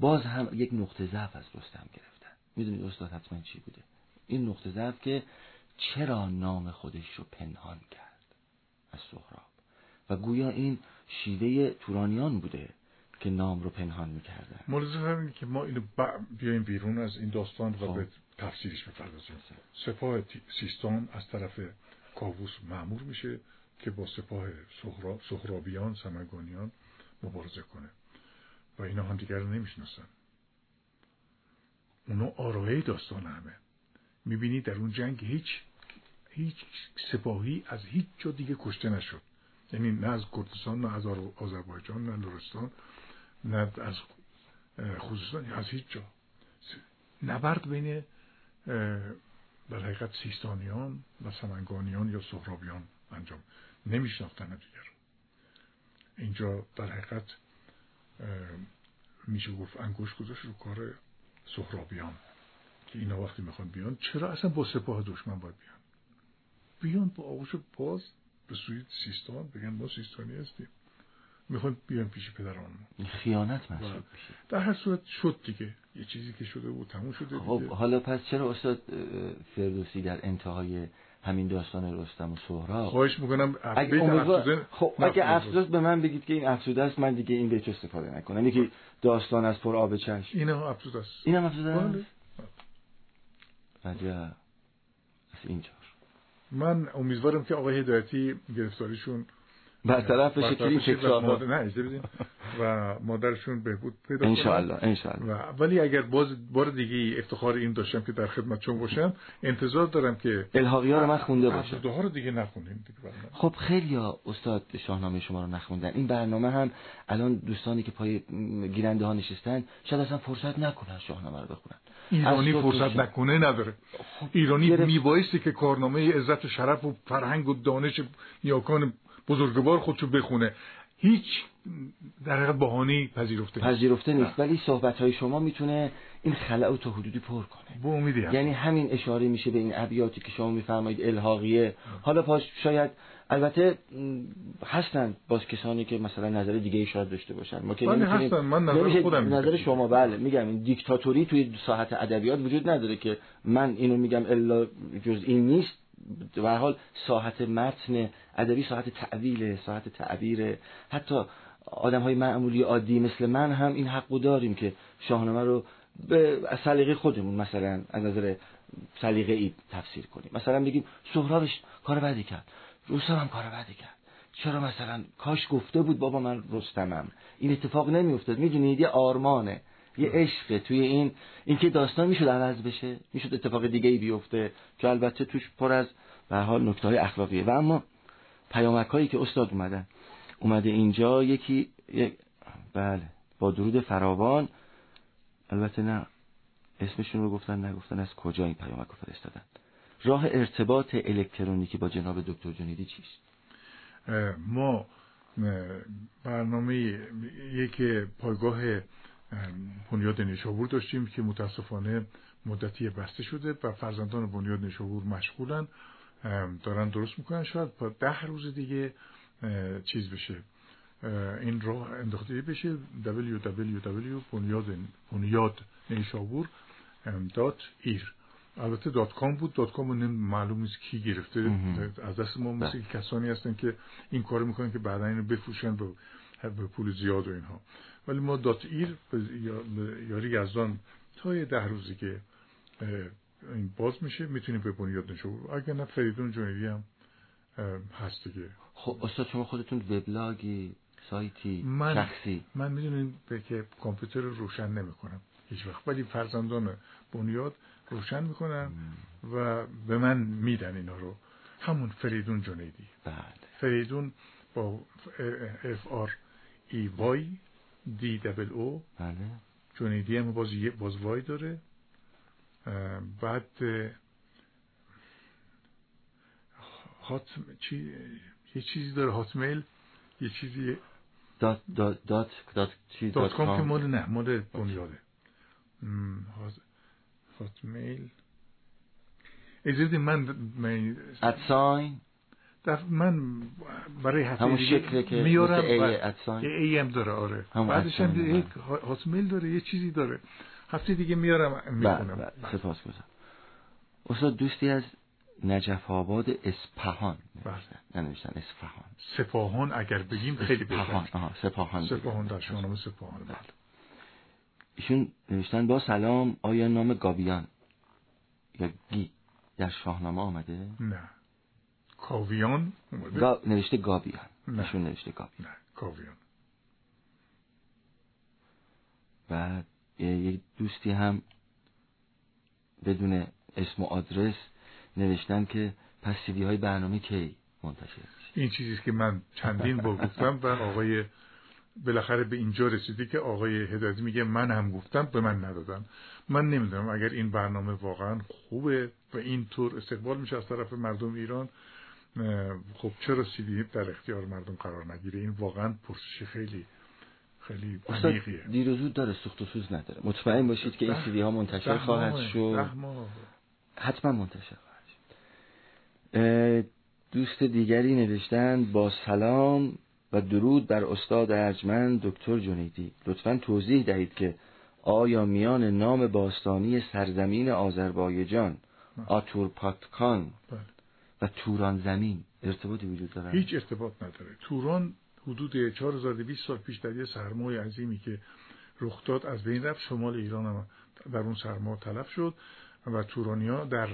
باز هم یک نقطه ضعف از رستم گرفتن. می‌دونید استاد حتما چی بوده؟ این نقطه ضعف که چرا نام خودش رو پنهان کرد از سهراب؟ و گویا این شیوه تورانیان بوده که نام رو پنهان می‌کردن. مورد که ما اینو بیایم بیرون از این داستان و خب. به تفسیرش بپردازیم. سپاه سیستان از طرف کاووس معمور میشه که با سپاه سهرابیان سمگانیان مبارزه کنه. و اینا هم دیگر رو نمی‌شناسن. اونا آرایه داستان همه. می‌بینی در اون جنگ هیچ هیچ سپاهی از هیچ جا دیگه کشته نشد. یعنی نه از کردستان نه از آذربایجان نه لرستان نه از خوزستان از هیچ جا. نبرد بین در حقیقت سیستانیان و سمنگانیان یا سهرابیان انجام. نمیشناختن دیگر. اینجا در حقیقت میشه گفت انگوش گذاشت رو کار سهرابیان که اینا وقتی می‌خوان بیان چرا اصلا با سپاه دشمن باید بیان؟ بیان با آغوش باز به سوی سیستان بگن ما سیستانی هستیم. می‌خوان بیان پیش پدران. خیانت محسوب میشه. در هر صورت شد دیگه. یه چیزی که شده بود تموم شده خب حالا پس چرا استاد فردوسی در انتهای همین داستان رستم و سهراب؟ خواهش می‌کنم اگه خب اگه افسوس به من بگید که این افسوده است من دیگه این بیت استفاده نکنم. یکی داستان از پر آب چشم. اینم افسوده است. اینم افسوده است؟ بله. از اینجا. من امیدوارم که آقای هدایتی گرفتاریشون برطرف بشه این تکرار نه اجازه و مادرشون بهبود پیدا ان انشالله و ولی اگر باز بار دیگه افتخار این داشتم که در خدمتشون باشم انتظار دارم که الحاقی ها رو من خونده باشم. ها رو دیگه نخونیم دیگه خب خیلی ها استاد شاهنامه شما رو نخوندن. این برنامه هم الان دوستانی که پای گیرنده ها نشستن شاید اصلا فرصت نکنن شاهنامه رو بخونن. ایرانی فرصت نکنه نداره. خب ایرانی میبایستی که کارنامه عزت و شرف و فرهنگ و دانش نیاکان بزرگوار خودشو بخونه. هیچ در حقیقت بهانه‌ای پذیرفته پذیرفته نیست ولی صحبت های شما می‌تونه این خلأ تا حدودی پر کنه. با امیدی یعنی همین اشاره میشه به این ابیاتی که شما میفرمایید الحاقیه. حالا پاش شاید البته هستن باز کسانی که مثلا نظر دیگه ای شاید داشته باشن. ما که بله هستن. من نظر خودم نظر شما بله میگم. این دیکتاتوری توی ساحت ادبیات وجود نداره که من اینو میگم الا جز این نیست. به حال ساحت متن ادبی ساحت تعویل ساحت تعبیر. حتی آدم های معمولی عادی مثل من هم این حقو داریم که شاهنامه رو به سلیقه خودمون مثلا از نظر سلیقه ای تفسیر کنیم. مثلا بگیم سهرابش کار بدی کرد روسا هم کار بدی کرد. چرا مثلا کاش گفته بود بابا من رستمم؟ این اتفاق نمیافتاد. می‌دونید یه آرمانه. یه عشقه توی این اینکه داستان می‌شد عوض بشه می‌شد اتفاق دیگه ای بیفته که البته توش پر از به حال نکته های اخلاقیه. و اما پیامک هایی که استاد اومدن. اومده اینجا یکی یک بله با درود فراوان. البته نه اسمشون رو گفتن نگفتن از کجا این پیامک رو فرستادن؟ راه ارتباط الکترونیکی با جناب دکتر جنیدی چیست؟ ما برنامه یک پایگاه بنیاد نیشابور داشتیم که متاسفانه مدتی بسته شده و فرزندان بنیاد نیشابور مشغولن. دارن درست می‌کنن. شاید با ده روز دیگه چیز بشه. این راه انداخته بشه. www.bunyad البته dot com بود. dot com معلوم نیست کی گرفته. از دست ما مثل بله. کسانی هستن که این کار می‌کنن که بعدا اینو بفروشن. به پول زیاد و اینها. ولی ما dot ir یاری یزدان تا یه ده روزی که این باز میشه می‌تونیم به بنیاد نشو اگر نه فریدون جنیدی هم هست دیگه. خب استاد شما خودتون وبلاگی سایتی من شخصی؟ من می‌دونین به که کامپیوتر رو روشن نمی‌کنم هیچ وقت. ولی فرزندان بنیاد روشن می‌کنن و به من میدن اینا رو. همون فریدون جنیدی. بله. فریدون با اف آر. ای وای دی دبل او. بله. جونیدی هم باز, باز وای داره. بعد هات چی یه چیزی داره هات میل یه چیزی دات دات دات دات چی دات کام که مال نه مال بنیاده هات میل اجازه من ات ساین در من برای هفته همون شکلی که میارم مثل ای ای هم داره آره. بعدش هم یک هاتمیل داره یه چیزی داره. هفته دیگه میارم بله می‌کنم بله سپاس گذارم. استاد دوستی از نجف آباد اصفهان بله. نوشتن ننوشتن اصفهان. سپاهان اگر بگیم خیلی اصفهان بهتر آها سپاهان. سپاهان در شاهنامه سپاهان ایشون نوشتن با سلام آیا نام گابیان یا گی در شاهنامه آمده؟ نه. کاویان گا... نوشته گابیان نه. ایشون نوشته گابیان نه کاویان بعد یه یک دوستی هم بدون اسم و آدرس نوشتن که پس سیدی های برنامه کی منتشر این چیزی که من چندین بار گفتم و آقای بالاخره به اینجا رسیدی که آقای هدایتی میگه من هم گفتم به من ندادن. من نمی‌دونم اگر این برنامه واقعا خوبه و اینطور استقبال میشه از طرف مردم ایران خب چرا سیدی در اختیار مردم قرار نگیره این واقعا پرسش خیلی خیلی عمیقیه. دیر و زود داره سوخت و سوز نداره. مطمئن باشید که این سیدی ها منتشر خواهد شد. حتما منتشر خواهد شد. دوست دیگری نوشتن با سلام و درود بر استاد ارجمند دکتر جنیدی. لطفا توضیح دهید که آیا میان نام باستانی سرزمین آذربایجان آتورپاتکان بله. و توران زمین ارتباطی وجود دارد؟ هیچ ارتباط نداره. توران حدود 4200 سال پیش در یه سرمای عظیمی که رخ داد از بین رفت. شمال ایران هم در اون سرما تلف شد و تورانیا در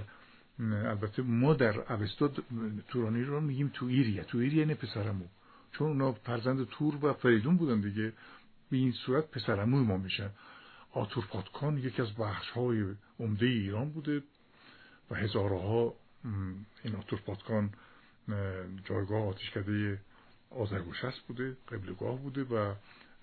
البته ما در اوستا تورانی رو میگیم تویریه تویری یعنی پسرمو. چون اونا فرزند تور و فریدون بودن دیگه. به این صورت پسرموی ما میشن. آتورپاتکان یکی از بخش های عمده ایران بوده و هزارها این آتورپاتکان اه، جایگاه آتشکده آذرگوشست بوده قبلگاه بوده و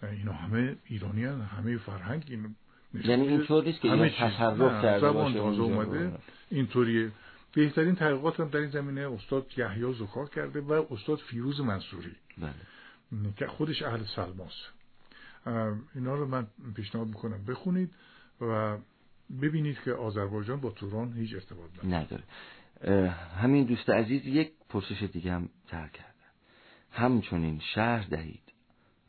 اینا همه ایرانی هن. همه فرهنگ این یعنی. اینطور نیست که اینا. تصرف کرده باشه تازه. اومده اینطوریه بهترین تحقیقات هم در این زمینه استاد یحیی زکار کرده و استاد فیروز منصوری بله. که خودش اهل سلماست اه، اینا رو من پیشنهاد می‌کنم بخونید و ببینید که آذربایجان با توران هیچ ارتباط نداره همین دوست عزیز یک پرسش دیگه هم تر کردن همچنین شهر دهید.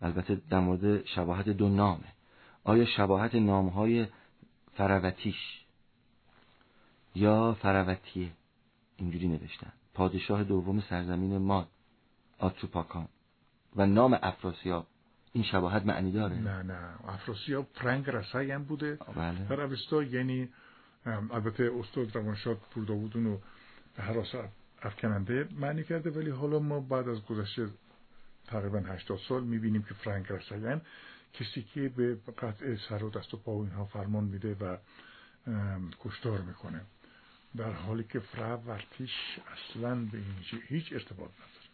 البته در مورد شباهت دو نامه. آیا شباهت نامهای فروتیش یا فروتیه اینجوری نوشتن. پادشاه دوم سرزمین ماد آتروپاکان. و نام افراسیاب. این شباهت معنی داره؟ نه نه. افراسیاب فرنگ رسای هم بوده. بله. در یعنی البته استاد روانشاد پور رو حراس افکننده معنی کرده ولی حالا ما بعد از گذشته تقریبا 80 سال می‌بینیم که فرانک رسایان کسی که به قطع سر و دست و پا اینها فرمان میده و کشتار می‌کنه. در حالی که فرا ورتیش اصلا به این هیچ ارتباط نداره.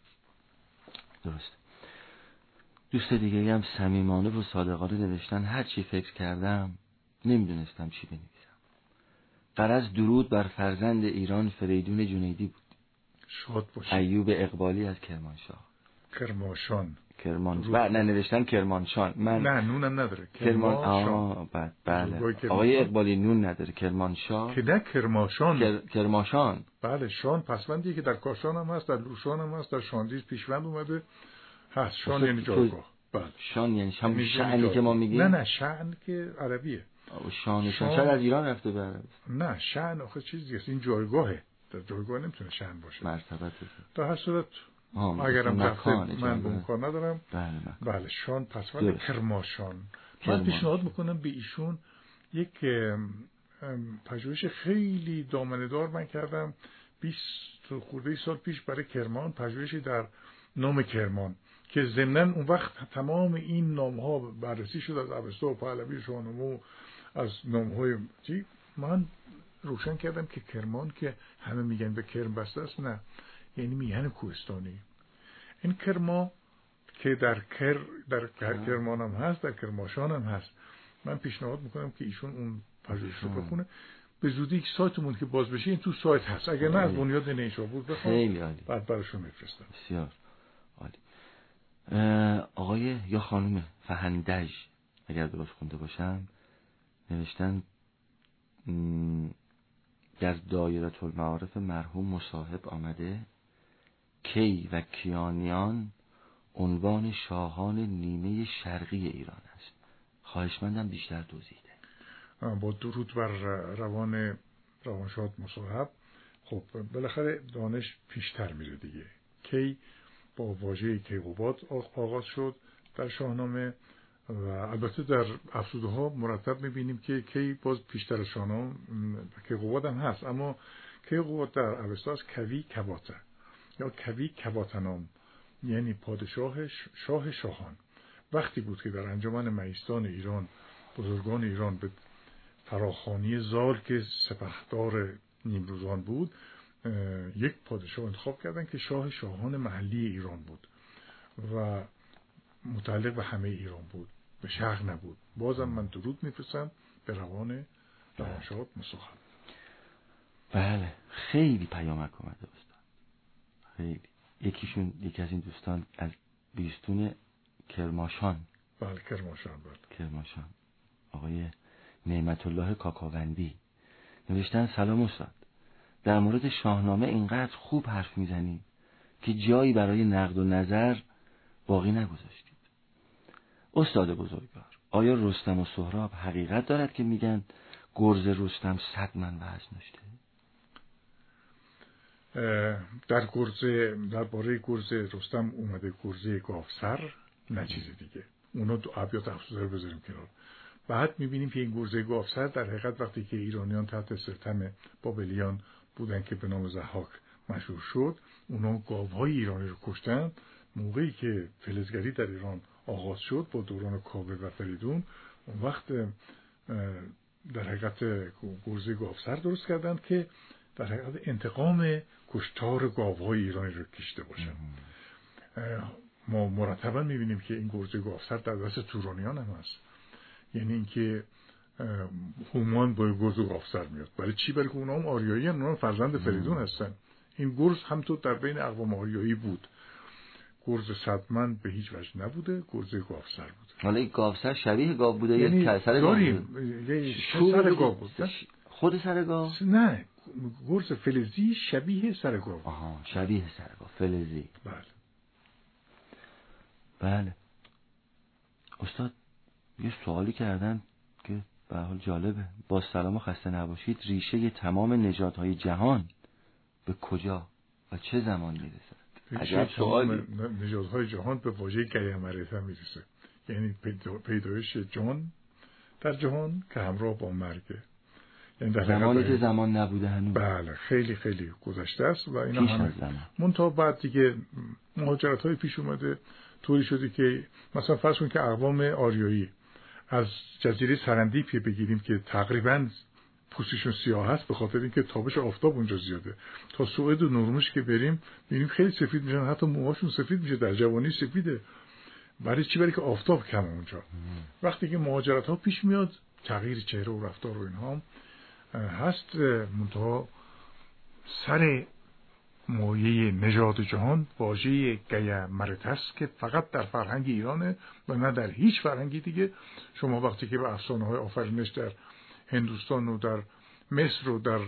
درست. دوست دیگه هم صمیمانه و صادقانه نوشتن هر چی فکر کردم نمی‌دونستم چی بنویسم. قرض درود بر فرزند ایران فریدون جنیدی بود. شاد باشه ایوب اقبالی از کرمانشاه. کرماشان کرمان درود. بله نوشتن کرمانشان. من نه نونم نداره. کرمان آه بله, بله. آقای اقبالی نون نداره. کرمانشاه که نه کرماشان کر... کرماشان بله شان پسوندی که در کاشان هم هست در لوشان هم هست در شاندیز پیشوند اومده. هست شان یعنی جایگاه. بله. شان یعنی یعنی شعنی. که ما میگیم؟ نه نه شعن که عربیه. شان شان. شان از ایران رفته به عربستان نه شعن آخه چیزی است این جایگاهه در جایگاه نمی‌تونه شعن باشه مرتبت در هر صورت اگرم رفته من به. اون کار ندارم بله. بله شان پسوند درست. کرماشان من. پیشنهاد می‌کنم به ایشون یک پژوهش خیلی دامنه‌دار من کردم 20 خورده سال پیش برای کرمان پژوهشی در نام کرمان که ضمنا اون وقت تمام این نام ها بررسی شد از اوستا و پهلوی شاهنامه و از نام های چی؟ من روشن کردم که کرمان که همه میگن به کرم بسته است نه. یعنی میهن کوهستانی. این کرما که در کر در کر- کرمان هم هست در کرماشان هم هست. من پیشنهاد می‌کنم که ایشون اون پژوهش رو. بخونه. به زودی یک سایتمون که باز بشه این تو سایت هست. اگر نه از بنیاد نیشابور عالی. بعد براشون میفرستم. بسیار عالی. آقای یا خانم فهندج اگر درست خونده باشم نوشتن در دایره المعارف مرحوم مصاحب آمده کی و کیانیان عنوان شاهان نیمه شرقی ایران است. خواهشمندم بیشتر توضیح با درود بر روان روانشاد مصاحب. خب بالاخره دانش پیشتر میره دیگه. کی واژه کیقوباد آغاز شد در شاهنامه و البته در افسوده ها مرتب می‌بینیم که کی باز پیشتر شاهنامه کیقوباد هم هست. اما کیقوباد در اوستا کوی کواته یا کوی کواتنام یعنی پادشاه شاه شاهان. وقتی بود که در انجمن مهیستان ایران بزرگان ایران به فراخانی زال که سپهدار نیمروزان بود یک پادشاه انتخاب کردن که شاه شاهان محلی ایران بود و متعلق به همه ایران بود به شرق نبود. بازم من درود میفرستم به روان روانشاد مصاحب بله خیلی پیامک اومده استاد. خیلی. یکیشون یکی از این دوستان از بیستون کرماشان. بله کرماشان بله. کرماشان. آقای نعمت الله کاکاوندی. نوشتن سلام استاد. در مورد شاهنامه اینقدر خوب حرف می‌زنید که جایی برای نقد و نظر باقی نگذاشتید. استاد بزرگوار آیا رستم و سهراب حقیقت دارد که میگن گرز رستم صد من وزن داشته؟ در گرزه درباره گرزه رستم اومده گرزه گافسر نه چیز دیگه. اونا دو ابیات افسوده رو بذاریم کنار. بعد می‌بینیم که این گرزه گافسر در حقیقت وقتی که ایرانیان تحت ستم بابلیان بودن که به نام زحاک مشهور شد. اونا گاوهای ایرانی رو کشتن. موقعی که فلزگری در ایران آغاز شد با دوران کاوه و فریدون اون وقت در حقیقت گرزه گافسر درست کردن که در حقیقت انتقام کشتار گاوهای ایرانی رو کشته باشن. ما مرتبا می‌بینیم که این گرزه گافسر در دست تورانیان هم هست. یعنی اینکه هومان با گرز گافسر میاد. برای چی؟ برای که اونا هم آریایی هم اونا فرزند فریدون هستن. این گرز همطور در بین اقوام آریایی بود. گرز صدمن به هیچ وجه نبوده گرز گافسر بوده. حالا این گافسر شبیه گاو بوده یعنی یا سر گاو سر گاو بود. خود سر گاو؟ نه. گرز فلزی شبیه سر گاو آها شبیه سر گاو فلزی. بله. بله. استاد یه سوالی کردن که به حال جالبه. با سلام و خسته نباشید ریشه تمام نژادهای جهان به کجا و چه زمان می‌رسد؟ عجب سوال نژادهای جهان به واژه گیمرته می‌رسه. یعنی پیدایش جان در جهان که همراه با مرگه یعنی در زمانی که زمان نبوده هنوز. بله خیلی خیلی گذشته است و اینا همه. منتها بعد دیگه مهاجرت های پیش اومده طوری شده که مثلا فرض کن که اقوام آریایی از جزیره سرندیپی بگیریم که تقریبا پوستشون سیاه هست به خاطر اینکه تابش آفتاب اونجا زیاده. تا سوئد و نروژ که بریم ببینیم خیلی سفید میشن حتی موهاشون سفید میشه در جوانی سفیده. برای چی برای که آفتاب کم اونجا؟ وقتی که مهاجرت ها پیش میاد تغییر چهره و رفتار و اینها هست منتها سر مایه نژاد جهان واژه گیه مرتس که فقط در فرهنگ ایرانه و نه در هیچ فرهنگی دیگه. شما وقتی که به افسانه های آفرینش در هندوستان و در مصر و در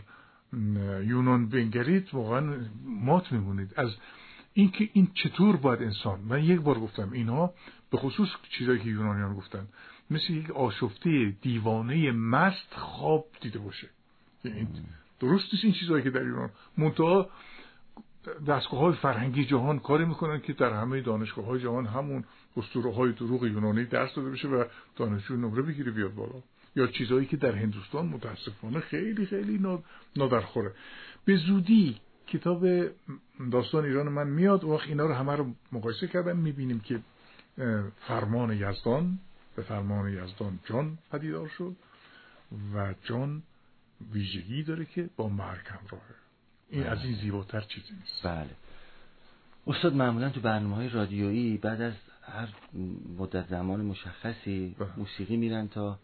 یونان بنگرید واقعا مات میمونید. از اینکه این چطور باید انسان من یک بار گفتم اینها به خصوص چیزایی که یونانیان گفتن مثل یک آشفته دیوانه مست خواب دیده باشه. یعنی درست نیست این چیزهایی که در ایران منتها دستگاه های فرهنگی جهان کاری می‌کنن که در همه دانشگاه های جهان همون اسطوره های دروغ یونانی درس داده بشه و دانشجو نمره بگیره بیاد بالا. یا چیزهایی که در هندوستان متاسفانه خیلی خیلی نادرخوره. به زودی کتاب داستان ایران من میاد وقت اینا رو همه رو مقایسه کردم می‌بینیم که فرمان یزدان به فرمان یزدان جان پدیدار شد و جان ویژگی داره که با مرگ همراهه. این از این زیباتر چیزی نیست. بله. استاد معمولا تو برنامه های رادیویی بعد از هر مدت زمان مشخصی بله. موسیقی میرن تا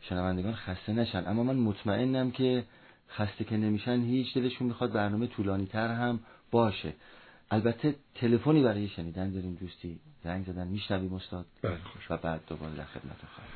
شنوندگان خسته نشن. اما من مطمئنم که خسته که نمیشن هیچ دلشون می‌خواد برنامه طولانی تر هم باشه. البته تلفنی برای شنیدن داریم دوستی زنگ زدن میشنویم استاد بله و بعد دوباره در خدمت خواهیم.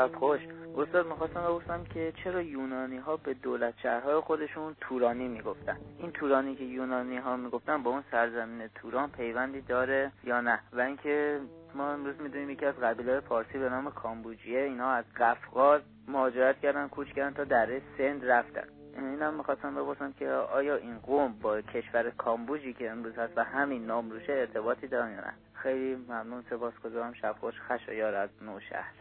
شب خوش. استاد می‌خواستم بپرسم که چرا یونانی ها به دولت شهرهای خودشون تورانی می‌گفتن؟ این تورانی که یونانی ها می‌گفتن با اون سرزمین توران پیوندی داره یا نه؟ و اینکه ما امروز می‌دونیم یکی از قبیله پارسی به نام کامبوجیه اینا از قفقاز مهاجرت کردن کوچ کردن تا دره سند رفتن. اینم می‌خواستم بپرسم که آیا این قوم با کشور کامبوجی که امروز هست و همین نام روشه ارتباطی دارن یا نه؟ خیلی ممنون سپاسگزارم. شب خوش خشایار از نوشهر.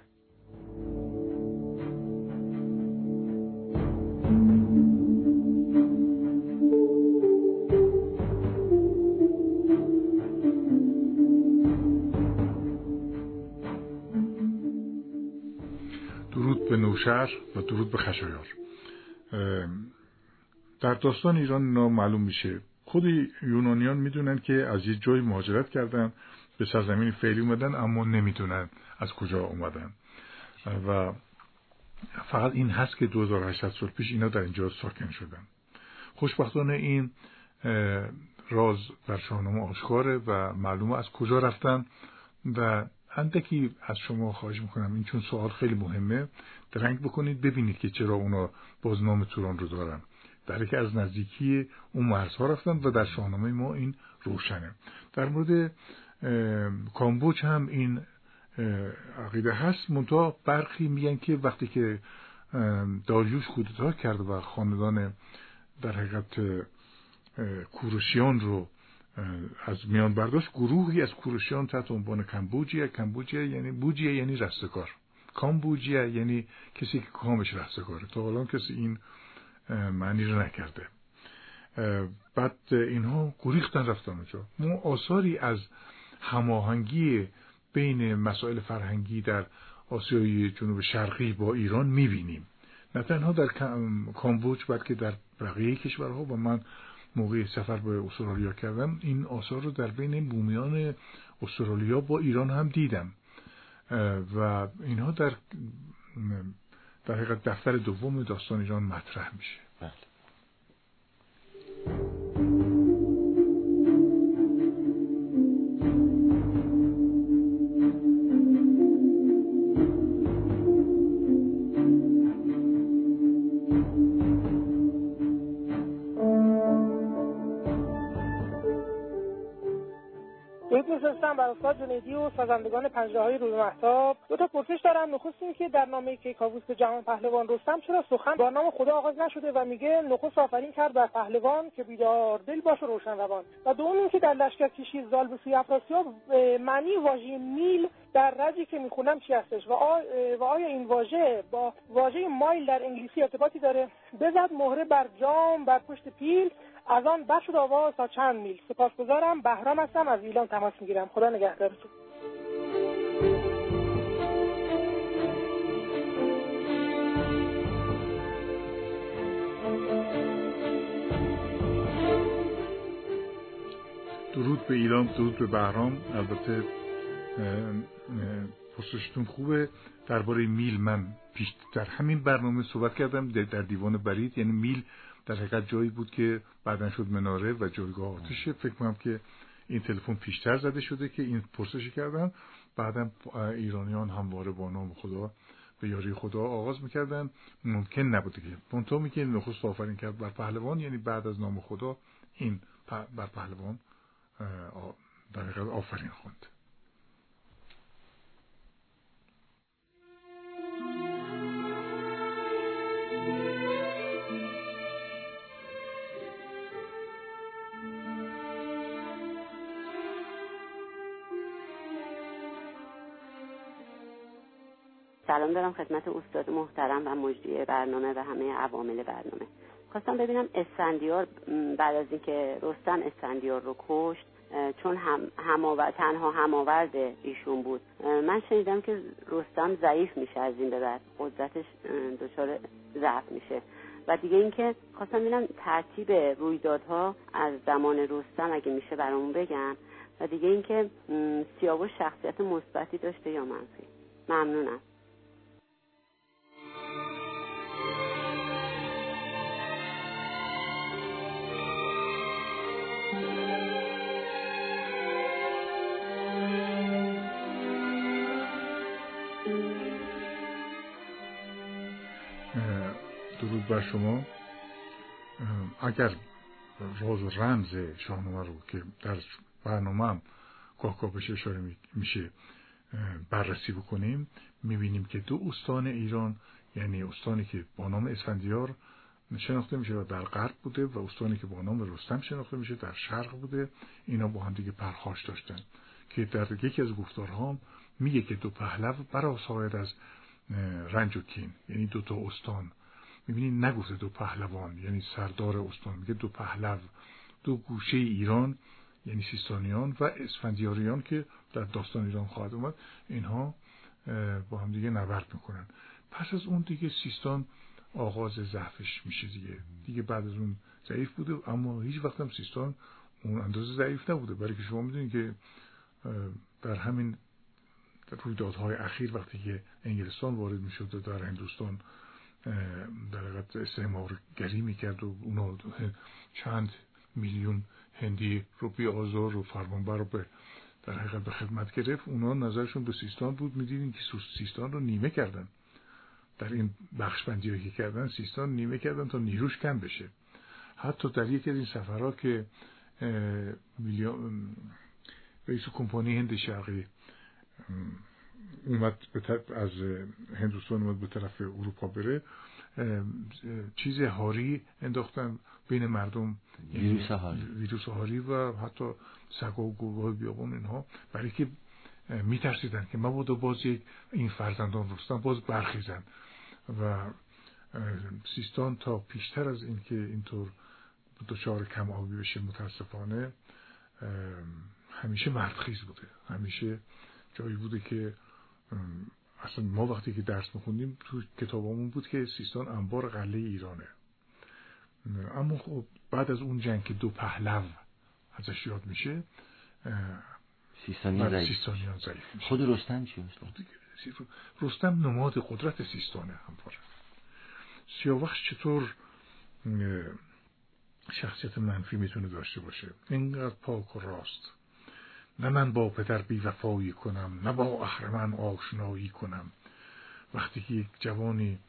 درود به نوشهر و درود به خشایار. در داستان ایران اینا معلوم میشه. خود یونانیان می‌دونن که از یه جای مهاجرت کردن به سرزمین فعلی اومدن اما نمی‌دونن از کجا اومدن. و فقط این هست که 2800 سال پیش اینا در اینجا ساکن شدن. خوشبختانه این راز در شاهنامه آشکاره و معلومه از کجا رفتن و اندکی از شما خواهش می‌کنم. این چون سوال خیلی مهمه. درنگ بکنید ببینید که چرا اونا بازنام توران رو دارن. در که از نزدیکی اون مرزها رفتن و در شاهنامه ما این روشنه. در مورد کامبوج هم این عقیده هست. منتها برخی میگن که وقتی که داریوش کودتا کرد و خاندان در حقیقت کوروشیان رو از میان برداشت گروهی از کوروشیان تحت عنوان کمبوجیه. کمبوجیه یعنی بوجیه یعنی رستگار. کامبوجیه یعنی کسی که کامش رستگاره. تا حالا کسی این معنی رو نکرده. بعد اینها گریختن رفتن اونجا. ما آثاری از هماهنگی بین مسائل فرهنگی در آسیای جنوب شرقی با ایران می‌بینیم. نه تنها در کامبوج بلکه در بقیه کشورها. و من موقع سفر به استرالیا کردم این آثار رو در بین بومیان استرالیا با ایران هم دیدم و اینها در در حقیقت دفتر دوم داستان ایران مطرح میشه بله. جنیدی و سازندگان پنجره های روی محتاب. دو تا پرسش دارم نخست این که در نامه کیکاووس به جهان پهلوان رستم چرا سخن با نام خدا آغاز نشده و میگه نخست آفرین کرد بر پهلوان که بیدار دل باشه روشن روان. و دوم اینکه در لشکر کشی زال به سوی افراسیاب معنی واژه میل در رجی که می‌خونم چی هستش؟ و, و آیا این واژه با واژه مایل در انگلیسی ارتباطی داره؟ بزد مهره بر جام بر پشت پیل. از آن بخش آواز تا چند میل. سپاسگزارم. بهرام هستم. از ایلان تماس می‌گیرم. خدا نگهدارتون. درود به ایران. درود به بهرام. البته پرسشتون خوبه. درباره میل من پیش در همین برنامه صحبت کردم در دیوان برید. یعنی میل در حقیقت جایی بود که بعدا شد مناره و جایگاه آتشه فکر کنم که این تلفن پیشتر زده شده که این پرسشی کردن. بعدا ایرانیان همواره با نام خدا به یاری خدا آغاز می‌کردن. ممکن نبوده که منطقه می که نخست آفرین کرد بر پهلوان یعنی بعد از نام خدا این بر پهلوان در آفرین خوند. سلام دارم خدمت استاد محترم و مجری برنامه و همه عوامل برنامه. خواستم ببینم اسفندیار بعد از اینکه رستم اسفندیار رو کشت چون هم هماور... تنها هماورد ایشون بود. من شنیدم که رستم ضعیف میشه از این به بعد. قدرتش دچار ضعف میشه. و دیگه اینکه خواستم ببینم ترتیب رویدادها از زمان رستم اگه میشه برامون بگن و دیگه اینکه سیاوش شخصیت مثبتی داشته یا منفی. ممنونم. درود بر شما اگر راز و رمز شاهنامه رو که در برنامه هم گاه بهش اشاره میشه بررسی بکنیم می‌بینیم که دو استان ایران یعنی استانی که با نام اسفندیار شناخته میشه و در غرب بوده و استانی که با نام رستم شناخته میشه در شرق بوده اینا با هم دیگه پرخاش داشتن. که در یکی از گفتارها میگه که دو پهلو برا از رنج و کین یعنی دو تا استان. می‌بینید نگفته دو پهلوان یعنی سردار استان میگه دو پهلو دو گوشه ایران یعنی سیستانیان و اسفندیاریان که در داستان ایران خواهد اومد. اینها با هم دیگه نبرد می‌کنن. پس از اون دیگه سیستان آغاز ضعفش میشه دیگه. دیگه بعد از اون ضعیف بوده اما هیچ وقت هم سیستان اون اندازه ضعیف نبوده. برای که شما می‌دونید که در همین رویدادهای اخیر وقتی که انگلستان وارد می‌شد در هندوستان در حقیقت استعمارگری می‌کرد و اونا چند میلیون هندی رو آزار و فرمانبر رو به در حقیقت به خدمت گرفت. اونا نظرشون به سیستان بود. می‌دیدین که سیستان رو نیمه کردن. در این بخش بندی که کردن سیستان نیمه کردن تا نیروش کم بشه. حتی در یکی از این سفرها که رئیس کمپانی هند شرقی اومد از هندوستان اومد به طرف اروپا بره چیز هاری انداختن بین مردم ویروس هاری. ویروس هاری و حتی سگا و گربه بیابون اینها. برای که میترسیدن که مبادا باز یک این فرزندان رستن باز برخیزن و سیستان تا پیشتر از اینکه اینطور دچار کم آبی بشه متاسفانه همیشه مردخیز بوده. همیشه جایی بوده که اصلا ما وقتی که درس میخوندیم تو کتابمون بود که سیستان انبار قله ایرانه. اما خب بعد از اون جنگ که دو پهلو ازش یاد میشه سیستانیان ضعیف. خود رستم چی رستم نماد قدرت سیستانه همواره سیاوخش چطور شخصیت منفی می‌تونه داشته باشه؟ اینقدر پاک و راست. نه من با پدر بیوفایی کنم نه با اهرمن آشنایی کنم. وقتی که یک جوانی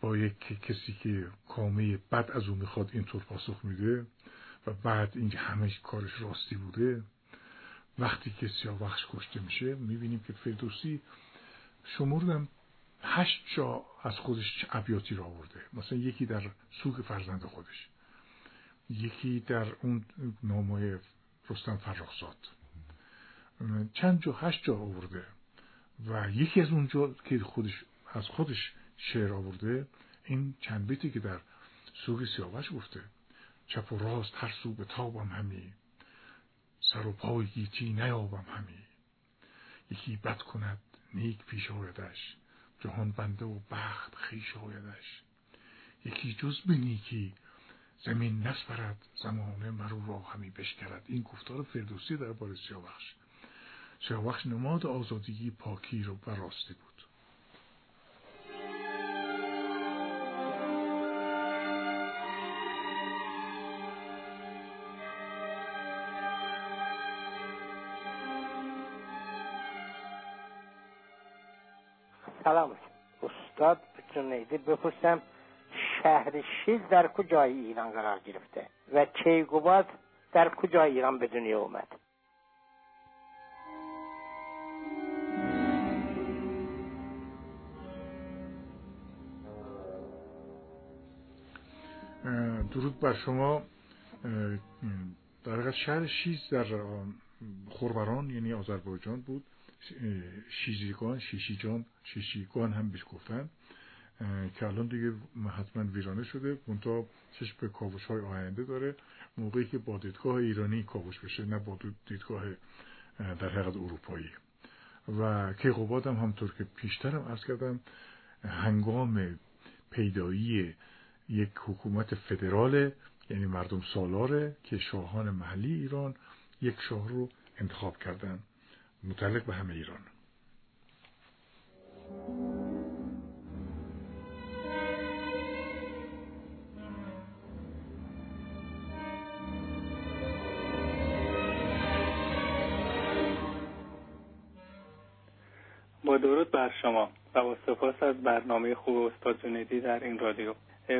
با یک کسی که کامه بد از او می‌خواد اینطور پاسخ میده و بعد اینجا همه کارش راستی بوده وقتی که سیاوخش کشته میشه می‌بینیم که فردوسی شمردم هشت جا از خودش ابیاتی را آورده. مثلا یکی در سوق فرزند خودش یکی در اون نامای رستم فرخزاد. چند جا هشت جا آورده. و یکی از اونجا که خودش از خودش شعر آورده این چند بیتی که در سوق سیاوش گفته. چپ و راست هر سو به تابم همی. سر و پای گیتی نیابم همی. یکی بد کند نیک پیش آیدش. جهان بنده و بخت خیش آیدش. یکی جز به نیکی زمین نسپرد زمانه مرو را همی بشکرد. این گفتار فردوسی در بار سیاوش. سیاوش نماد آزادگی پاکی رو براسته بود. سلام استاد جنیدی بپرسم شهر شیز در کجای ایران قرار گرفته؟ و کیگوباد در کجای ایران به دنیا اومد؟ درود بر شما. در شهر شیز در خوربران یعنی آذربایجان بود. شیزیگان شیشیجان شیشیگان هم بهش گفتن. که الان دیگه حتما ویرانه شده. منتها چشم به کاوش های آینده داره. موقعی که با دیدگاه ایرانی کاوش بشه نه با دیدگاه در حقیقت اروپایی. و کیقوباد هم همطور که پیشترم ارز کردم هنگام پیدایی یک حکومت فدرال یعنی مردم سالاره که شاهان محلی ایران یک شاه رو انتخاب کردن. متعلق به همه ایران. با درود بر شما. و با سپاس از برنامه خوب استاد جنیدی در این رادیو.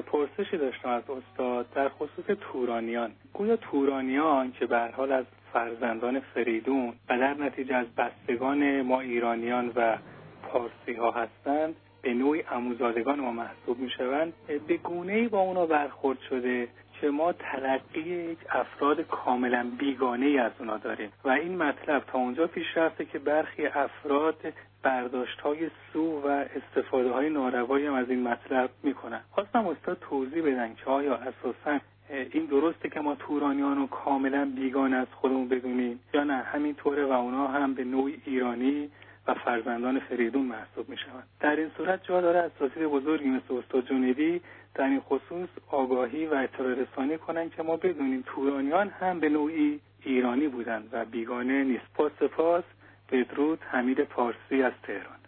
پرسشی داشتم از استاد در خصوص تورانیان. گویا تورانیان که به حال از فرزندان فریدون و در نتیجه از بستگان ما ایرانیان و پارسی ها هستند به نوعی اموزادگان ما محسوب می شوند به گونه ای با اونا برخورد شده که ما تلقی یک افراد کاملا بیگانه ای از اونا داریم. و این مطلب تا اونجا پیش رفته که برخی افراد برداشت های سو و استفاده های ناروایی هم از این مطلب می‌کنن. خواستم استاد توضیح بدن که آیا اساسا این درسته که ما تورانیان رو کاملا بیگانه از خودمون بدونیم یا نه؟ همینطوره و اونا هم به نوع ایرانی و فرزندان فریدون محسوب می شوند در این صورت جا داره اساسی بزرگی مثل استاد جنیدی در این خصوص آگاهی و اطلاع رسانی کنند که ما بدونیم تورانیان هم به نوعی ایرانی بودند و بیگانه نیست. با سپاس بدرود حمید پارسی از تهران.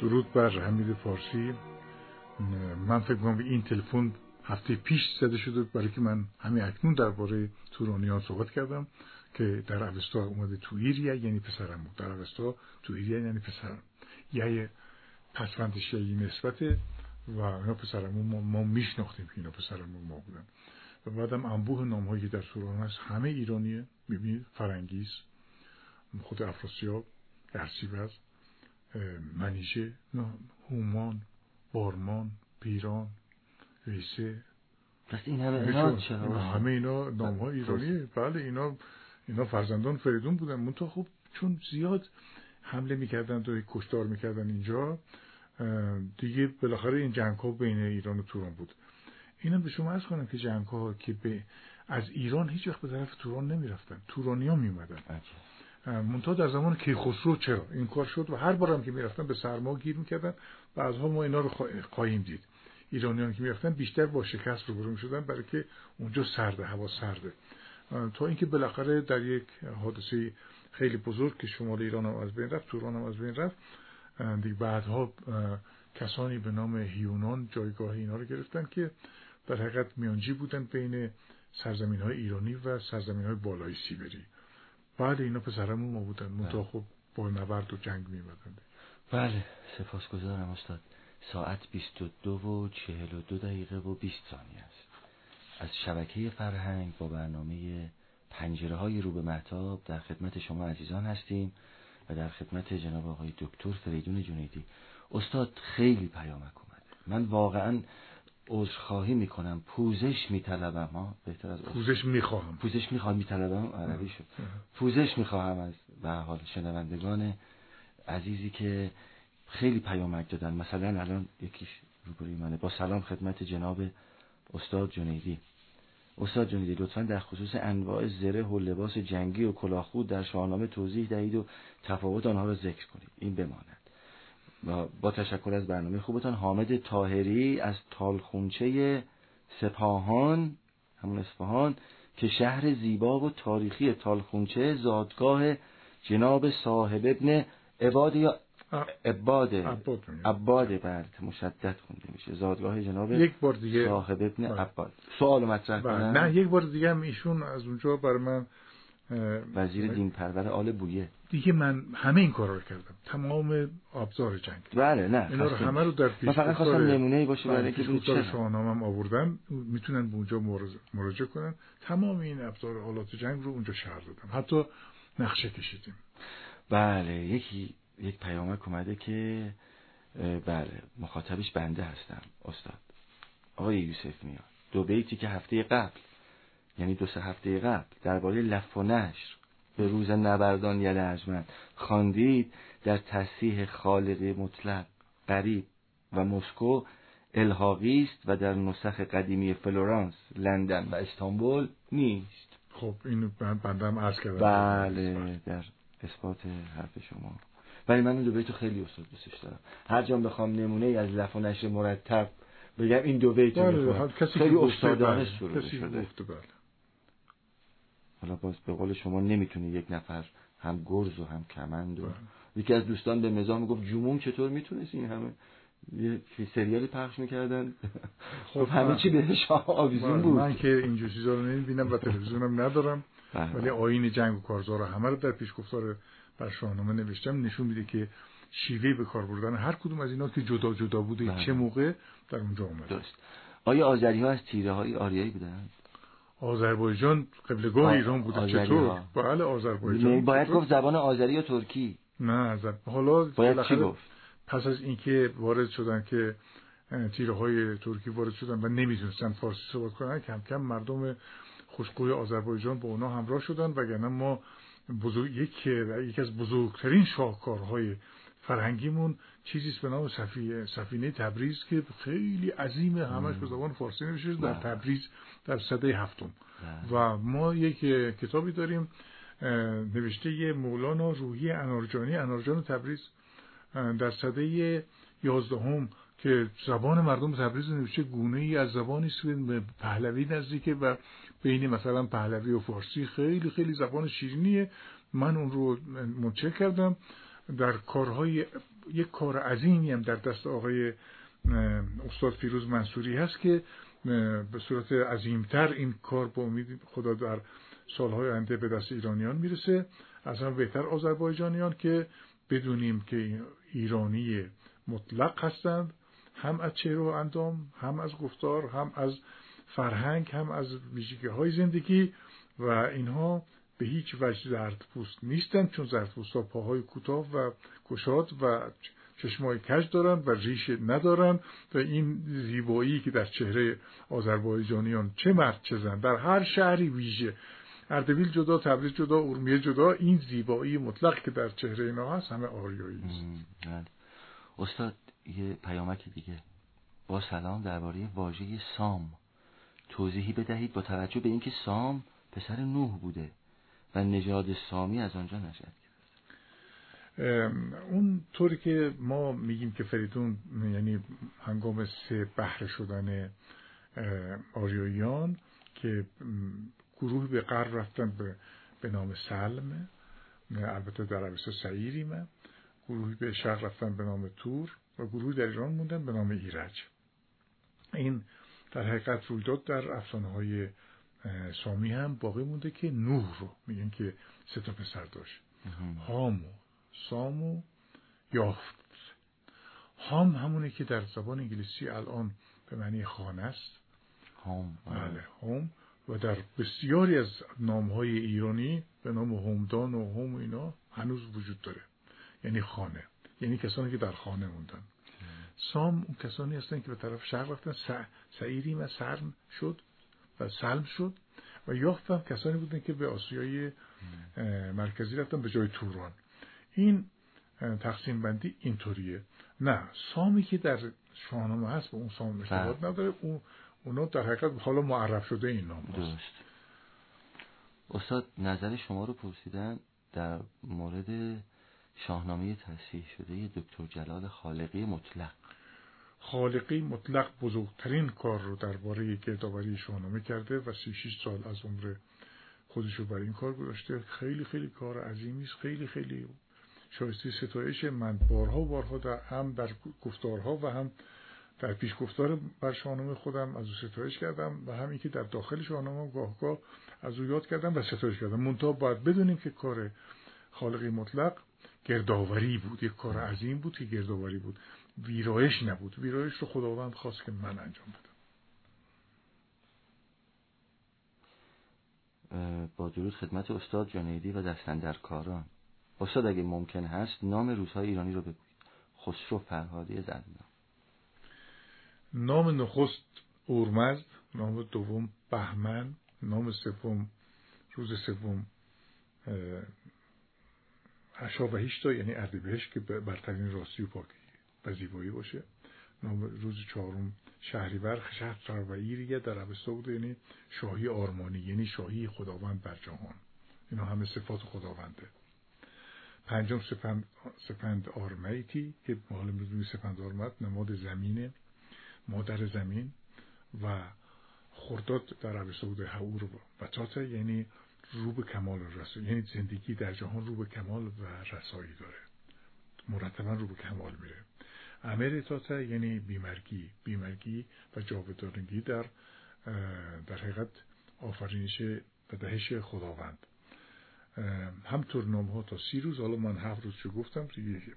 درود بر حمید پارسی. من فکر کنم این تلفن هفته پیش زده شده برای که من همین اکنون درباره تورانیان صحبت کردم. که در اوستا اومده تو ایریا یعنی پسرم بود. در اوستا تو ایریا یعنی پسرم. یه پسوندش یه نسبته و اینا پسرم ما, ما میشناختیم که اینا پسرم ما بودن. و بعدم انبوه نام هایی که در توران هست همه ایرانیه. می‌بینید فرنگیز خود افراسیاب ارسیبز منیژه هومان بارمان پیران ویسه. این همه اینا همه اینا نام های ایرانیه بله اینا اینا فرزندان فریدون بودن. منتها خوب چون زیاد حمله می‌کردن و کشتار می‌کردن اینجا دیگه بالاخره این جنگ ها بین ایران و توران بود. اینم به شما ارز کنم که جنگ ها که به از ایران هیچ وقت به طرف توران نمی‌رفتن. تورانی ها میومدن منتها در زمان کیخسرو چرا این کار شد؟ و هر بارم که می‌رفتن به سرما گیر می‌کردن بعضها ما اینا رو خواهیم دید. ایرانیان که می‌رفتن بیشتر با شکست روبرو می‌شدن برای که اونجا سرده هوا سرده. تا اینکه بالاخره در یک حادثه خیلی بزرگ که شمال ایران هم از بین رفت توران هم از بین رفت دیگه بعدها کسانی به نام هیونان جایگاه اینا رو گرفتن که در حقیقت میانجی بودن بین سرزمین های ایرانی و سرزمین های بالای سیبری. بعد اینا پسرمون ما بودن. منتها خب با نبرد و جنگ میمدن بله. سپاسگزارم استاد. ساعت 22 و 42 دقیقه و 20 ثانیه است. از شبکه فرهنگ با برنامه پنجره های رو به محتاب در خدمت شما عزیزان هستیم و در خدمت جناب آقای دکتر فریدون جنیدی. استاد خیلی پیامک اومده. من واقعا عذرخواهی می‌کنم پوزش میطلبم ها. بهتر از پوزش می‌خواهم. پوزش می‌خواهم میطلبم. عربی شد. پوزش می‌خواهم از به حال شنوندگان عزیزی که خیلی پیامک دادن. مثلا الان یکیش روبروی منه. با سلام خدمت جناب استاد جنیدی. استاد جنیدی لطفا در خصوص انواع زره و لباس جنگی و کلاهخود در شاهنامه توضیح دهید و تفاوت آنها را ذکر کنید. این بماند. با, تشکر از برنامه خوبتان حامد تاهری از تالخونچه سپاهان همون اصفهان که شهر زیبا و تاریخی تالخونچه زادگاه جناب صاحب ابن عباد یا عباده عباده بله مشدد خونده میشه. زادگاه جناب یک بار دیگه صاحب ابن عباد. سوال مطرح کنم. نه یک بار دیگه هم ایشون از اونجا برای من وزیر دین پرور آل بویه. دیگه من همه این کارا رو کردم. تمام آبزار جنگ. بله نه اینا رو همه رو در پیش من فقط خواستم نمونه ای باشه برای اینکه چه شاهنامه‌ام آوردم می‌تونن به اونجا مراجعه کنن. تمام این ابزار آلات جنگ رو اونجا شهر دادم. حتی نقشه کشیدیم. بله یکی یک پیامک اومده که بله مخاطبش بنده هستم استاد. آقای یوسف میاد. دو بیتی که هفته قبل یعنی دو سه هفته قبل درباره لف و نشر به روز نبردان یل ارجمند خواندید در تصحیح خالق مطلق قریب و مسکو الحاقی است و در نسخ قدیمی فلورانس لندن و استانبول نیست. خب اینو بندم عرض کردم. بله در اثبات حرف شما. ولی من این دو بیتو خیلی استاد دوستش دارم. هر جا بخوام نمونه ای از لف و نشر مرتب بگم این دو بیتو بله خیلی استادانه سروده شده. بله. حالا باز به قول شما نمی‌تونه یک نفر هم گرز و هم کمند و بله. یکی از دوستان به مزاح می‌گفت جموم چطور می‌تونست این همه یه سریالی پخش می‌کردن؟ خب همه چی بهش آویزون بله، بود. من که اینجور چیزا رو نمی‌بینم و تلویزیونم ندارم. ولی آین جنگ و کارزار همه رو در پیش گفتار بر شاهنامه نوشتم نشون میده که شیوه به کار بردن هر کدوم از اینا که جدا جدا بوده بله. چه موقع در اونجا اومده درست آیا آذری ها از تیره های آریایی بودن؟ آذربایجان قبلگاه ایران بوده چطور. بله آذربایجان باید؟ گفت زبان آذری یا ترکی نه زب... حالا باید چی گفت؟ پس از اینکه وارد شدن که تیره های ترکی وارد شدن و نمی‌تونستن فارسی صحبت کنن کم کم مردم خوشگوی آذربایجان با اونا همراه شدن وگرنه ما بزرگ یک یکی از بزرگترین شاهکارهای فرهنگیمون چیزی است به نام سفینه سفینه تبریز که خیلی عظیمه همش به زبان فارسی نوشته در بله. تبریز در سده هفتم بله. و ما یک کتابی داریم نوشته مولانا روحی انارجانی انارجان تبریز در سده یازدهم که زبان مردم تبریز نوشته گونه ای از زبانی است به پهلوی نزدیکه و بین مثلا پهلوی و فارسی خیلی خیلی زبان شیرینیه. من اون رو منچه کردم. در کارهای یک کار عظیمی هم در دست آقای استاد فیروز منصوری هست که به صورت عظیمتر این کار با امید خدا در سالهای آینده به دست ایرانیان می‌رسه. از هم بهتر آذربایجانیان که بدونیم که ایرانی مطلق هستند. هم از چهره و اندام هم از گفتار هم از فرهنگ هم از ویژگی های زندگی و اینها به هیچ وجه زرد پوست نیستند چون زرد پوست ها پاهای کوتاه و گشاد و چشمای کج دارند و ریشه ندارند و این زیبایی که در چهره آذربایجانیان چه مرد چه زن در هر شهری ویژه اردبیل جدا تبریز جدا اورمیه جدا این زیبایی مطلق که در چهره اینا هست همه آریایی است. بله. استاد یه پیامک دیگه. با سلام درباره واژه سام. توضیحی بدهید با توجه به اینکه سام پسر نوح بوده و نژاد سامی از آنجا نشد اون طوری که ما میگیم که فریدون یعنی هنگام سه بهره شدن اه، آریاییان که م، گروهی به غرب رفتن به, به نام سلم البته در عربستان سعیریمه گروهی به شرق رفتن به نام تور و گروهی در ایران موندن به نام ایرج. این در حقیقت رویداد در افسانه های سامی هم باقی مونده که نوح رو میگن که سه تا پسر داشت. هام و سام و یافت. هام همونه که در زبان انگلیسی الان به معنی خانه است. هام. بله هوم و در بسیاری از نامهای ایرانی به نام هومدان و هوم و اینا هنوز وجود داره. یعنی خانه. یعنی کسانی که در خانه موندن. سام اون کسانی هستن که به طرف شرق رفتن سعیریم و سرم شد و سلم شد و یافت هم کسانی بودن که به آسیای مرکزی رفتن به جای توران. این تقسیم بندی اینطوریه. نه سامی که در شاهنامه هست به اون سام ارتباط نداره. اون اونا در حقیقت حالا معرف شده این نام هست. درست. استاد نظر شما رو پرسیدن در مورد شاهنامه تصحیح شده دکتر جلال خالقی مطلق. خالقی مطلق بزرگترین کار رو درباره گردآوری شاهنامه کرده و 36 سال از عمر خودش رو برای این کار گذاشته. خیلی خیلی کار عظیمی است. خیلی خیلی شایسته ستایش من. بارها و بارها در هم در گفتارها و هم در پیش گفتار بر شاهنامه خودم از او ستایش کردم و همین که در داخل شاهنامه گاه گاه از او یاد کردم و ستایش کردم. منتها باید بدونیم که کار خالقی مطلق گردآوری بود. یک کار عظیم بود که گردآوری بود. ویرایش نبود. ویرایش رو خداوند خواست که من انجام بدم. با درود خدمت استاد جنیدی و دستندرکاران استاد اگه ممکن هست نام روزهای ایرانی رو بگویید خسرو فرهادی زنده نام نخست اورمزد نام دوم بهمن نام سوم روز سوم اه، اشابهشتا یعنی اردیبهشت که برترین راستی و پاکی. و زیبایی باشه. نام روز چهارم شهریور شهر در عبستا بوده یعنی شاهی آرمانی یعنی شاهی خداوند بر جهان. اینا همه صفات خداونده. پنجم سپند, سپند آرمیتی که حالا می‌دونی سپند آرمت نماد زمینه مادر زمین و خرداد در عربستان بوده حور و بطاطا یعنی رو به کمال رسایی یعنی زندگی در جهان رو به کمال و رسایی داره. مرتبا رو به کمال میره. امر تاتا یعنی بیمرگی بیمرگی و جاودانگی در در حقیقت آفرینش و دهش خداوند همطور نام ها تا سی روز حالا من هفت روز چه گفتم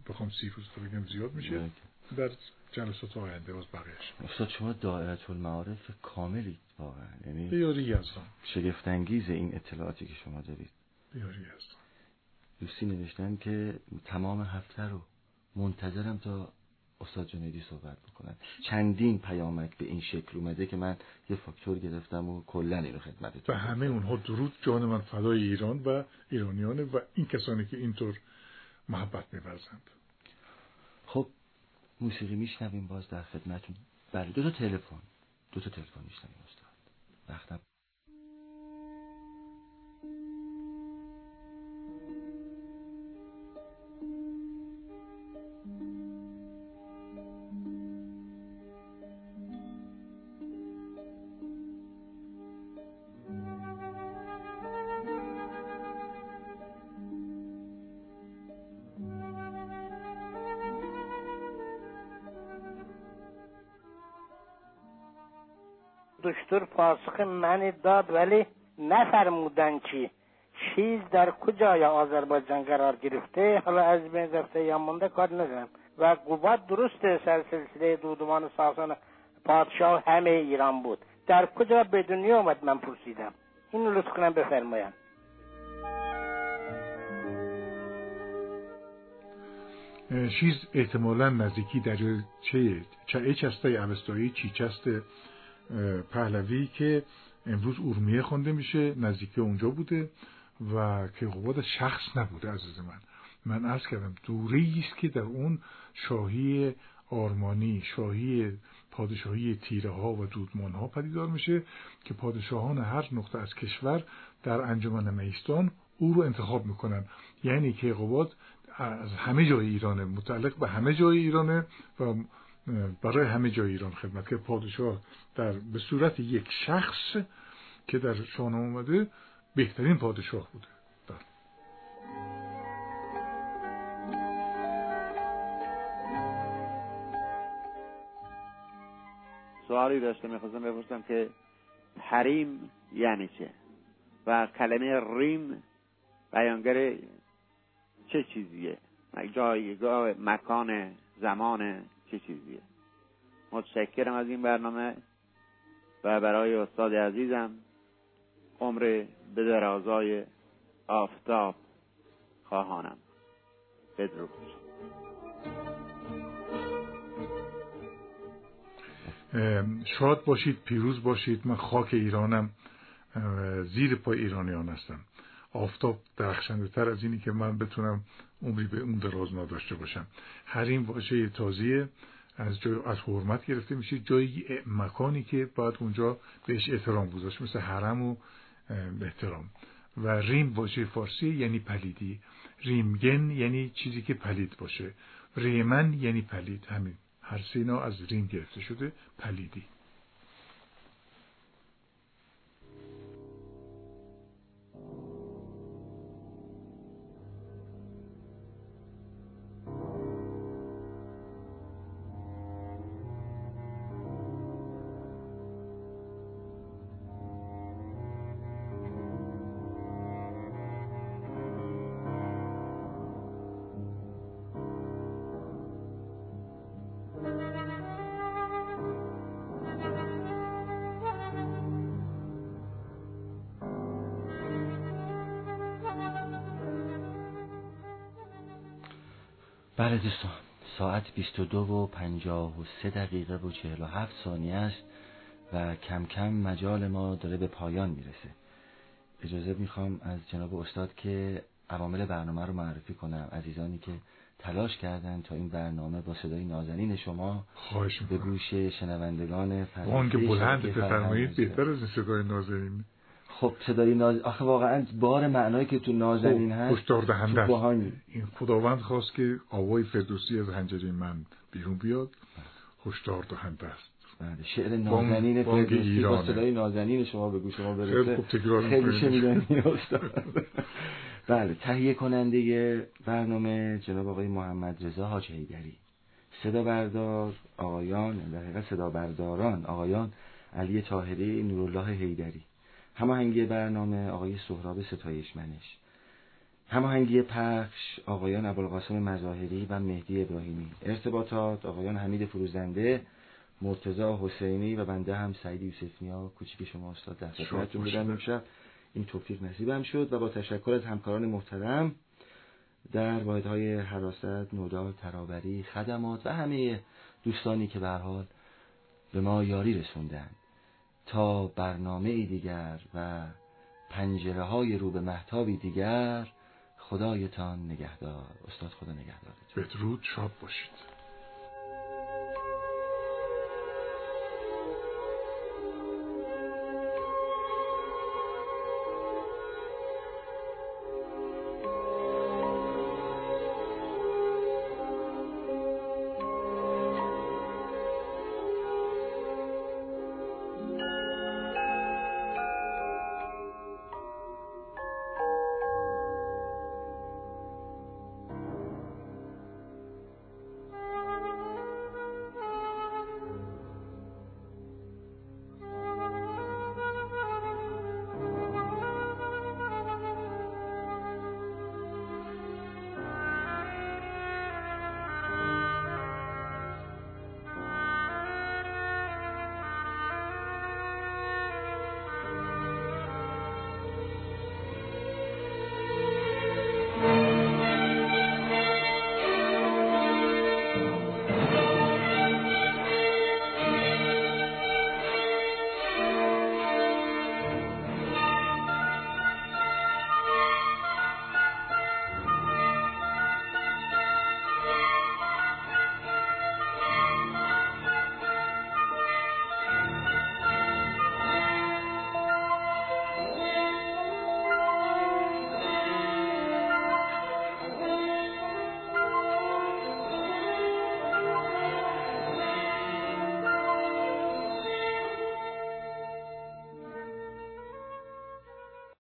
بخوام سی روز بگم زیاد میشه. در جلسات آینده باز بقیهش استاد شما دائرت المعارف کاملی واقعا یعنی بیاری هستم شگفت انگیز این اطلاعاتی که شما دارید بیاری هستم دوستی نوشتن که تمام هفته رو منتظرم تا استاد جنیدی صحبت بکنن چندین پیامک به این شکل اومده که من یه فاکتور گرفتم و کلا اینو خدمتتون به همه اونها درود جان من فدای ایران و ایرانیانه و این کسانی که اینطور محبت میورزند. خب موسیقی میشنویم باز در خدمتون بله دو تا تلفن. دو تا تلفن میشنویم استاد. وقتم پاسخ من داد ولی نفرمودن چی. چیز در کجای آذربایجان قرار گرفته؟ حالا از بین رفته یا مونده کار ندارم. و قوبت درست سر سلسله دودمان ساسان پادشاه همه ایران بود. در کجا به دنیا آمد من پرسیدم. اینو لطف کنم بفرمایم چیز احتمالا نزدیکی در چه چه چسته اوستایی چی چسته؟ پهلوی که امروز اورمیه خونده میشه نزدیک اونجا بوده و که قواد شخص نبوده عزیز من. من عرض کردم دوره است که در اون شاهی آرمانی شاهی پادشاهی تیره ها و دودمان ها پدیدار میشه که پادشاهان هر نقطه از کشور در انجمن میستان او رو انتخاب می‌کنن. یعنی که قواد از همه جای ایرانه متعلق به همه جای ایرانه و برای همه جای ایران خدمت که پادشاه در به صورت یک شخص که در شانه اومده بهترین پادشاه بوده. در. سوالی داشته می‌خواستم بپرسم که حریم یعنی چه؟ و کلمه ریم بیانگر چه چیزیه؟ جایگاه مکان زمان؟ چه چیزیه؟ متشکرم از این برنامه و برای استاد عزیزم عمر به درازای آفتاب خواهانم. بدرود. شاد باشید پیروز باشید. من خاک ایرانم زیر پای ایرانیان هستم. آفتاب درخشنده تر از اینی که من بتونم عمری به اون دراز نداشته باشم. حریم واژه تازیه از جای از حرمت گرفته میشه. جایی مکانی که باید اونجا بهش احترام گذاشت مثل حرم و احترام. و ریم واژه فارسی یعنی پلیدی. ریمگن یعنی چیزی که پلید باشه. ریمن یعنی پلید. همین. هر سینا از ریم گرفته شده پلیدی. بله دوستان ساعت 22 و 53 دقیقه و 47 ثانیه است و کم کم مجال ما داره به پایان می‌رسه. اجازه می‌خوام از جناب استاد که عوامل برنامه رو معرفی کنم. عزیزانی که تلاش کردن تا این برنامه با صدای نازنین شما به گوش شنوندگان فرانسه بلند بفرمایید بهتر از صدای نازنین خب صدای ناز... آخه واقعا بار معنایی که تو نازنین هست هشدار دهنده این خداوند خواست که آوای فردوسی از حنجره من بیرون بیاد. هشدار دهنده است. بله شعر نازنین فردوسی با صدای نازنین شما به گوش شما برسه. خیلی شنیدنی استاد بله تهیه کننده برنامه جناب آقای محمد رضا حاج حیدری صدا بردار آقایان در حقیقت صدا برداران آقایان علی طاهری نورالله حیدری. هماهنگی برنامه آقای سهراب ستایش منش هماهنگی پخش آقایان ابوالقاسم مظاهری و مهدی ابراهیمی. ارتباطات آقایان حمید فروزنده مرتزا حسینی و بنده هم سعید یوسفنیا. کوچیک شما استاد در خدمتتون بودم امشب. این توفیق نصیبم شد و با تشکر از همکاران محترم در واحدهای حراست نودا ترابری خدمات و همه دوستانی که به حال به ما یاری رسوندند. تا برنامه دیگر و پنجره های رو به محتابی دیگر خدایتان نگهدار استاد خدا نگهدار. بدرود شاد باشید.